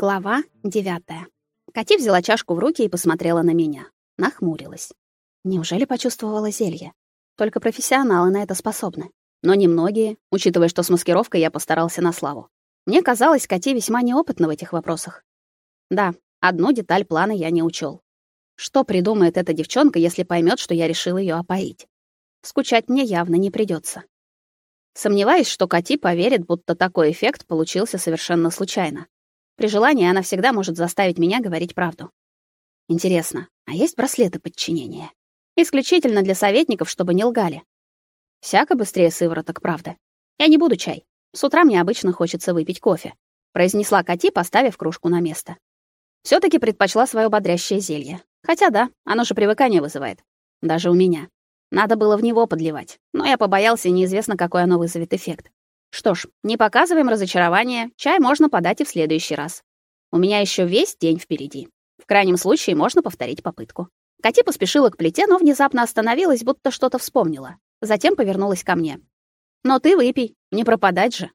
Глава 9. Кати взяла чашку в руки и посмотрела на меня. Нахмурилась. Неужели почувствовала зелье? Только профессионалы на это способны. Но немногие, учитывая, что с маскировкой я постарался на славу. Мне казалось, Кати весьма неопытна в этих вопросах. Да, одну деталь плана я не учел. Что придумает эта девчонка, если поймет, что я решил ее опоить? Скучать мне явно не придется. Сомневаюсь, что Кати поверит, будто такой эффект получился совершенно случайно. При желании она всегда может заставить меня говорить правду. Интересно, а есть браслеты подчинения? Исключительно для советников, чтобы не лгали. Всяко быстрее сывороток, правда. Я не буду чай. С утра мне обычно хочется выпить кофе, произнесла Кати, поставив кружку на место. все таки предпочла свое бодрящее зелье. Хотя да, оно же привыкание вызывает. Даже у меня. Надо было в него подливать, но я побоялся, неизвестно, какой оно вызовет эффект. Что ж, не показываем разочарования. Чай можно подать и в следующий раз. У меня еще весь день впереди. В крайнем случае можно повторить попытку. Кати поспешила к плите, но внезапно остановилась, будто что-то вспомнила. Затем повернулась ко мне. "Но ты выпей, не пропадать же".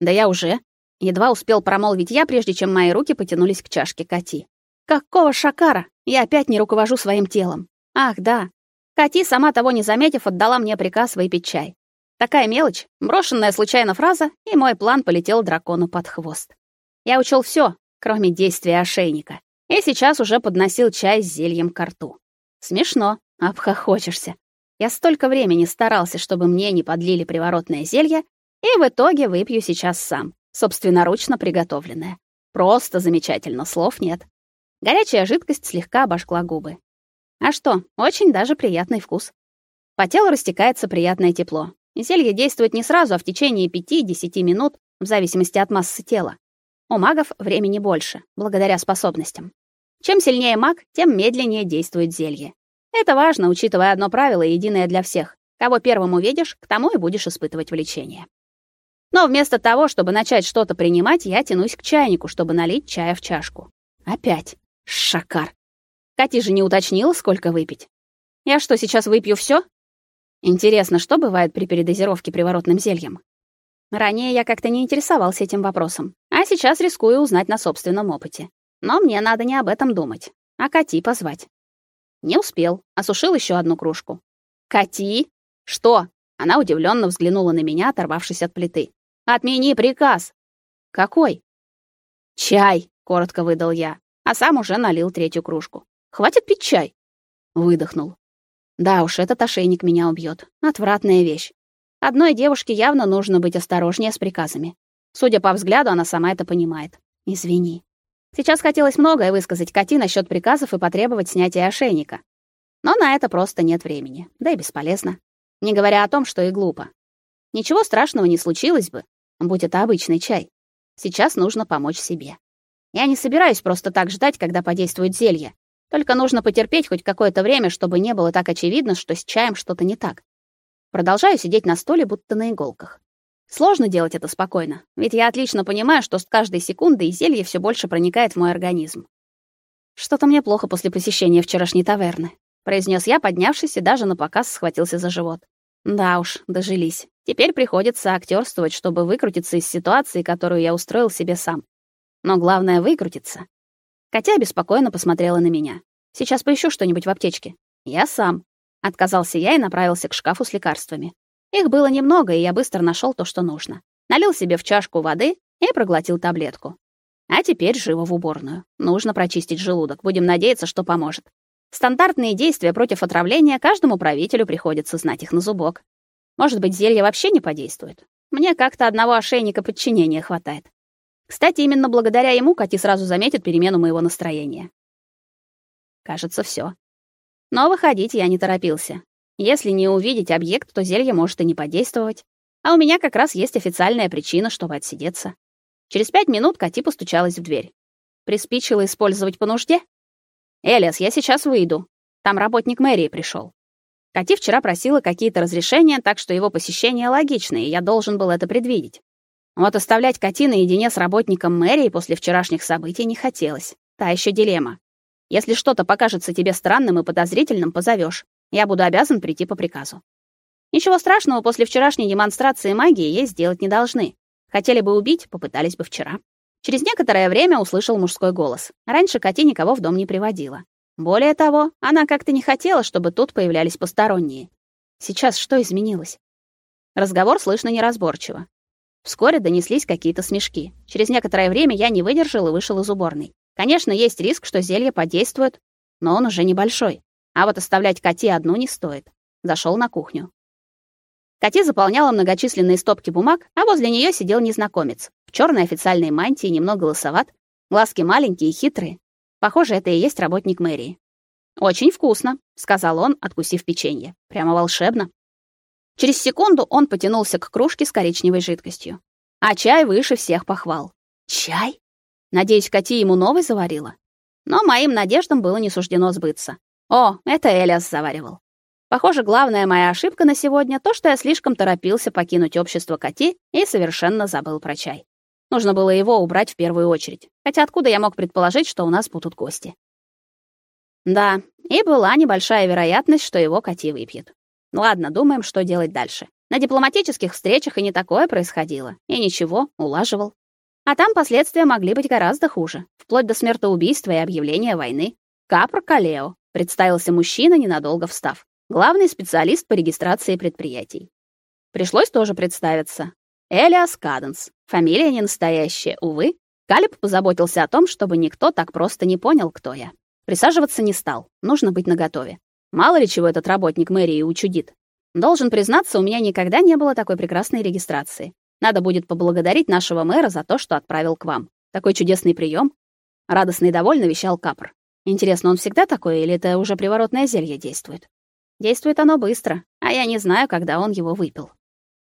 "Да я уже". Едва успел промолвить я, прежде чем мои руки потянулись к чашке Кати. "Какого шакара? Я опять не руковожу своим телом". Ах, да. Кати, сама того не заметив, отдала мне приказ выпить чай. Такая мелочь, брошенная случайно фраза, и мой план полетел дракону под хвост. Я учел все, кроме действия ошейника, и сейчас уже подносил чай с зельем к рту. Смешно, обхохочешься. Я столько времени старался, чтобы мне не подлили приворотное зелье, и в итоге выпью сейчас сам, собственноручно приготовленное. Просто замечательно, слов нет. Горячая жидкость слегка обожгла губы. А что, очень даже приятный вкус. По телу растекается приятное тепло, Зелье действует не сразу, а в течение 5-10 минут, в зависимости от массы тела. У магов времени больше, благодаря способностям. Чем сильнее маг, тем медленнее действует зелье. Это важно, учитывая одно правило, единое для всех. Кого первым увидишь, к тому и будешь испытывать влечение. Но вместо того, чтобы начать что-то принимать, я тянусь к чайнику, чтобы налить чая в чашку. Опять. Шакар. Кати же не уточнила, сколько выпить. Я что, сейчас выпью все? Интересно, что бывает при передозировке приворотным зельем? Ранее я как-то не интересовался этим вопросом, а сейчас рискую узнать на собственном опыте. Но мне надо не об этом думать, а Кати позвать. Не успел, осушил еще одну кружку. Кати? Что? Она удивленно взглянула на меня, оторвавшись от плиты. Отмени приказ. Какой? Чай, коротко выдал я, а сам уже налил третью кружку. Хватит пить чай. Выдохнул. Да уж, этот ошейник меня убьет. Отвратная вещь. Одной девушке явно нужно быть осторожнее с приказами. Судя по взгляду, она сама это понимает. Извини. Сейчас хотелось многое высказать Кати насчет приказов и потребовать снятия ошейника. Но на это просто нет времени. Да и бесполезно. Не говоря о том, что и глупо. Ничего страшного не случилось бы, будь это обычный чай. Сейчас нужно помочь себе. Я не собираюсь просто так ждать, когда подействует зелье. Только нужно потерпеть хоть какое-то время, чтобы не было так очевидно, что с чаем что-то не так. Продолжаю сидеть на столе, будто на иголках. Сложно делать это спокойно, ведь я отлично понимаю, что с каждой секундой зелье все больше проникает в мой организм. Что-то мне плохо после посещения вчерашней таверны, произнес я, поднявшись и даже на показ схватился за живот. Да уж, дожились. Теперь приходится актерствовать, чтобы выкрутиться из ситуации, которую я устроил себе сам. Но главное выкрутиться. Катя беспокойно посмотрела на меня. Сейчас поищу что-нибудь в аптечке. Я сам. Отказался я и направился к шкафу с лекарствами. Их было немного, и я быстро нашел то, что нужно. Налил себе в чашку воды и проглотил таблетку. А теперь живо в уборную. Нужно прочистить желудок. Будем надеяться, что поможет. Стандартные действия против отравления каждому правителю приходится знать их на зубок. Может быть, зелье вообще не подействует. Мне как-то одного ошейника подчинения хватает. Кстати, именно благодаря ему Кати сразу заметит перемену моего настроения. Кажется, все. Но выходить я не торопился. Если не увидеть объект, то зелье может и не подействовать. А у меня как раз есть официальная причина, чтобы отсидеться. Через пять минут Кати постучалась в дверь. Приспичило использовать по нужде? «Элиас, я сейчас выйду. Там работник мэрии пришел. Кати вчера просила какие-то разрешения, так что его посещение логично, и я должен был это предвидеть. Вот оставлять Кати наедине с работником мэрии после вчерашних событий не хотелось. Та еще дилемма. Если что-то покажется тебе странным и подозрительным, позовешь. Я буду обязан прийти по приказу. Ничего страшного после вчерашней демонстрации магии ей сделать не должны. Хотели бы убить, попытались бы вчера. Через некоторое время услышал мужской голос. Раньше Кати никого в дом не приводила. Более того, она как-то не хотела, чтобы тут появлялись посторонние. Сейчас что изменилось? Разговор слышно неразборчиво. Вскоре донеслись какие-то смешки. Через некоторое время я не выдержал и вышел из уборной. Конечно, есть риск, что зелье подействует, но он уже небольшой. А вот оставлять Кати одну не стоит. Зашел на кухню. Кати заполняла многочисленные стопки бумаг, а возле нее сидел незнакомец в черной официальной мантии, немного лысоват, глазки маленькие и хитрые. Похоже, это и есть работник мэрии. Очень вкусно, сказал он, откусив печенье. Прямо волшебно. Через секунду он потянулся к кружке с коричневой жидкостью. А чай выше всех похвал. Чай? Надеюсь, Кати ему новый заварила. Но моим надеждам было не суждено сбыться. О, это Элиас заваривал. Похоже, главная моя ошибка на сегодня то, что я слишком торопился покинуть общество Кати и совершенно забыл про чай. Нужно было его убрать в первую очередь. Хотя откуда я мог предположить, что у нас будут гости? Да, и была небольшая вероятность, что его Кати выпьет. Ладно, думаем, что делать дальше. На дипломатических встречах и не такое происходило. И ничего, улаживал. А там последствия могли быть гораздо хуже, вплоть до смертоубийства и объявления войны. Капр Калео, представился мужчина, ненадолго встав. Главный специалист по регистрации предприятий. Пришлось тоже представиться. Элиас Каденс. Фамилия не настоящая, увы. Калиб позаботился о том, чтобы никто так просто не понял, кто я. Присаживаться не стал. Нужно быть наготове. Мало ли чего этот работник мэрии учудит. Должен признаться, у меня никогда не было такой прекрасной регистрации. Надо будет поблагодарить нашего мэра за то, что отправил к вам. Такой чудесный прием. Радостно и довольно вещал Капр. Интересно, он всегда такой или это уже приворотное зелье действует? Действует оно быстро, а я не знаю, когда он его выпил.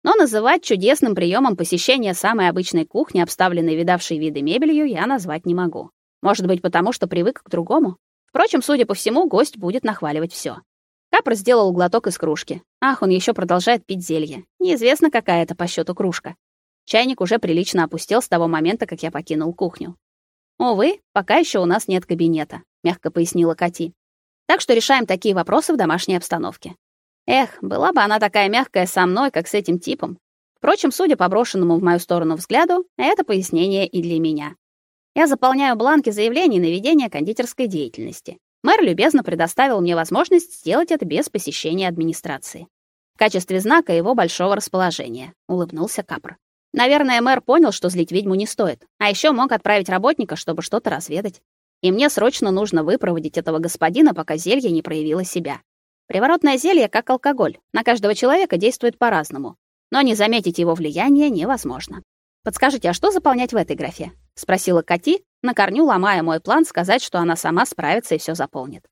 Но называть чудесным приемом посещения самой обычной кухни, обставленной видавшей виды мебелью, я назвать не могу. Может быть, потому что привык к другому? Впрочем, судя по всему, гость будет нахваливать все. Капр сделал глоток из кружки. Ах, он еще продолжает пить зелье. Неизвестно, какая это по счету кружка. Чайник уже прилично опустел с того момента, как я покинул кухню. Увы, пока еще у нас нет кабинета, мягко пояснила Кати. Так что решаем такие вопросы в домашней обстановке. Эх, была бы она такая мягкая со мной, как с этим типом. Впрочем, судя по брошенному в мою сторону взгляду, это пояснение и для меня. Я заполняю бланки заявлений на ведение кондитерской деятельности. Мэр любезно предоставил мне возможность сделать это без посещения администрации. В качестве знака его большого расположения, улыбнулся Капр. Наверное, мэр понял, что злить ведьму не стоит, а еще мог отправить работника, чтобы что-то разведать. И мне срочно нужно выпроводить этого господина, пока зелье не проявило себя. Приворотное зелье, как алкоголь, на каждого человека действует по-разному, но не заметить его влияние невозможно. Подскажите, а что заполнять в этой графе? Спросила Кати, на корню ломая мой план сказать, что она сама справится и все заполнит.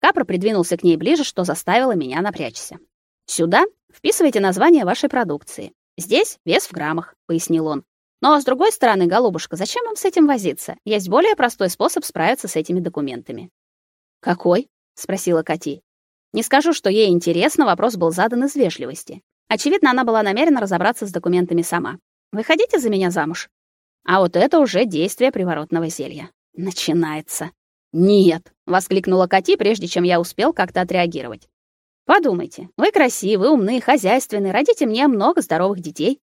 Капра придвинулся к ней ближе, что заставило меня напрячься. Сюда вписывайте название вашей продукции. Здесь вес в граммах, пояснил он. Но с другой стороны, голубушка, зачем вам с этим возиться? Есть более простой способ справиться с этими документами. Какой? спросила Кати. Не скажу, что ей интересно, вопрос был задан из вежливости. Очевидно, она была намерена разобраться с документами сама. Вы хотите за меня замуж? А вот это уже действие приворотного зелья. Начинается. Нет, воскликнула Кати, прежде чем я успел как-то отреагировать. Подумайте, вы красивы, умны, хозяйственны, родите мне много здоровых детей.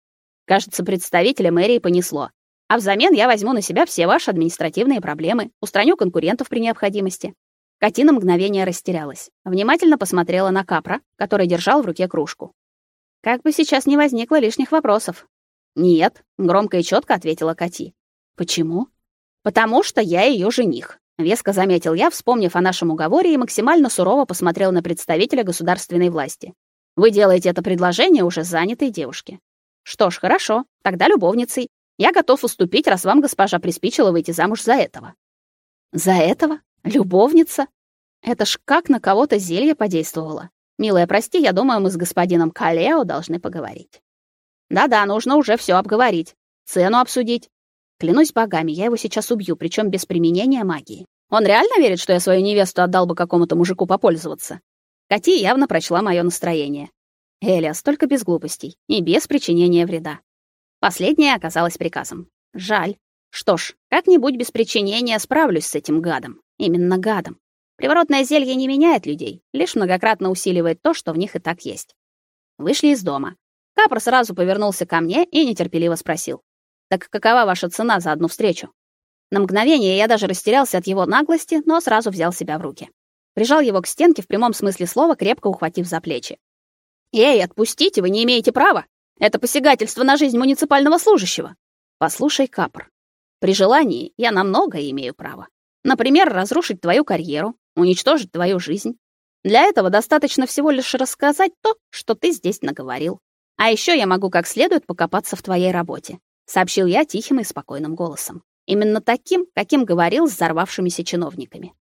Кажется, представителя мэрии понесло. А взамен я возьму на себя все ваши административные проблемы, устраню конкурентов при необходимости. Катина мгновение растерялась, внимательно посмотрела на Капра, который держал в руке кружку. Как бы сейчас не возникло лишних вопросов, «Нет», — громко и четко ответила Кати. «Почему?» «Потому что я ее жених», — веско заметил я, вспомнив о нашем уговоре и максимально сурово посмотрел на представителя государственной власти. «Вы делаете это предложение уже занятой девушке». «Что ж, хорошо, тогда любовницей. Я готов уступить, раз вам госпожа приспичила выйти замуж за этого». «За этого? Любовница? Это ж как на кого-то зелье подействовало. Милая, прости, я думаю, мы с господином Калео должны поговорить». Да-да, нужно уже все обговорить, цену обсудить. Клянусь богами, я его сейчас убью, причем без применения магии. Он реально верит, что я свою невесту отдал бы какому-то мужику попользоваться? Кати явно прочла мое настроение. Эля, столько без глупостей и без причинения вреда. Последнее оказалось приказом. Жаль. Что ж, как-нибудь без причинения справлюсь с этим гадом. Именно гадом. Приворотное зелье не меняет людей, лишь многократно усиливает то, что в них и так есть. Вышли из дома. Капр сразу повернулся ко мне и нетерпеливо спросил: "Так какова ваша цена за одну встречу?" На мгновение я даже растерялся от его наглости, но сразу взял себя в руки. Прижал его к стенке в прямом смысле слова, крепко ухватив за плечи. «Эй, отпустите, вы не имеете права! Это посягательство на жизнь муниципального служащего!» «Послушай, Капр, при желании я на многое имею право. Например, разрушить твою карьеру, уничтожить твою жизнь. Для этого достаточно всего лишь рассказать то, что ты здесь наговорил. А еще я могу как следует покопаться в твоей работе, сообщил я тихим и спокойным голосом. Именно таким, каким говорил с взорвавшимися чиновниками.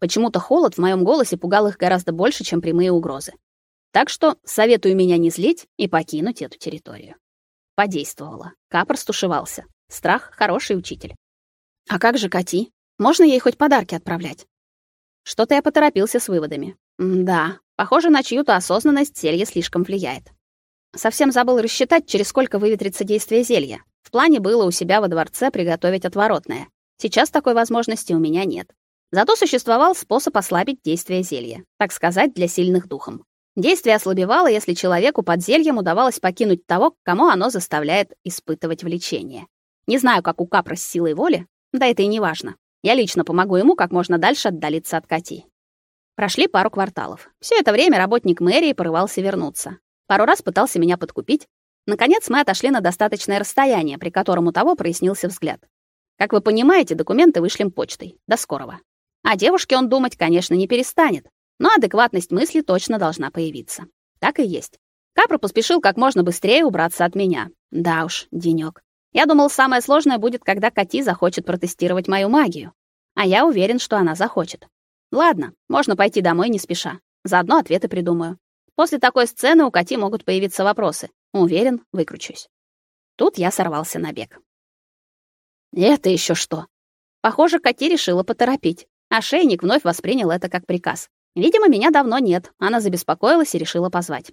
Почему-то холод в моем голосе пугал их гораздо больше, чем прямые угрозы. Так что советую меня не злить и покинуть эту территорию. Подействовало. Капор стушевался. Страх хороший учитель. А как же Кати? Можно ей хоть подарки отправлять? Что-то я поторопился с выводами. М да, похоже, на чью-то осознанность зелье слишком влияет. Совсем забыл рассчитать, через сколько выветрится действие зелья. В плане было у себя во дворце приготовить отворотное. Сейчас такой возможности у меня нет. Зато существовал способ ослабить действие зелья, так сказать, для сильных духом. Действие ослабевало, если человеку под зельем удавалось покинуть того, кому оно заставляет испытывать влечение. Не знаю, как у Капра с силой воли, да это и не важно. Я лично помогу ему как можно дальше отдалиться от Кати. Прошли пару кварталов. Все это время работник мэрии порывался вернуться. Пару раз пытался меня подкупить. Наконец мы отошли на достаточное расстояние, при котором у того прояснился взгляд. Как вы понимаете, документы вышлем почтой. До скорого. О девушке он думать, конечно, не перестанет, но адекватность мысли точно должна появиться. Так и есть. Капра поспешил как можно быстрее убраться от меня. Да уж, денёк. Я думал, самое сложное будет, когда Кати захочет протестировать мою магию. А я уверен, что она захочет. Ладно, можно пойти домой не спеша. Заодно ответы придумаю. После такой сцены у Кати могут появиться вопросы. Уверен, выкручусь. Тут я сорвался на бег. Это еще что? Похоже, Кати решила поторопить. А шейник вновь воспринял это как приказ. Видимо, меня давно нет. Она забеспокоилась и решила позвать.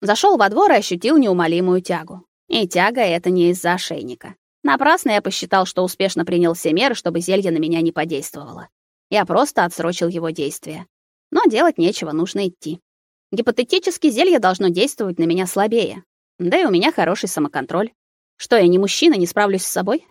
Зашел во двор и ощутил неумолимую тягу. И тяга это не из-за ошейника. Напрасно я посчитал, что успешно принял все меры, чтобы зелье на меня не подействовало. Я просто отсрочил его действие. Но делать нечего, нужно идти. Гипотетически зелье должно действовать на меня слабее. Да и у меня хороший самоконтроль. Что я не мужчина, не справлюсь с собой?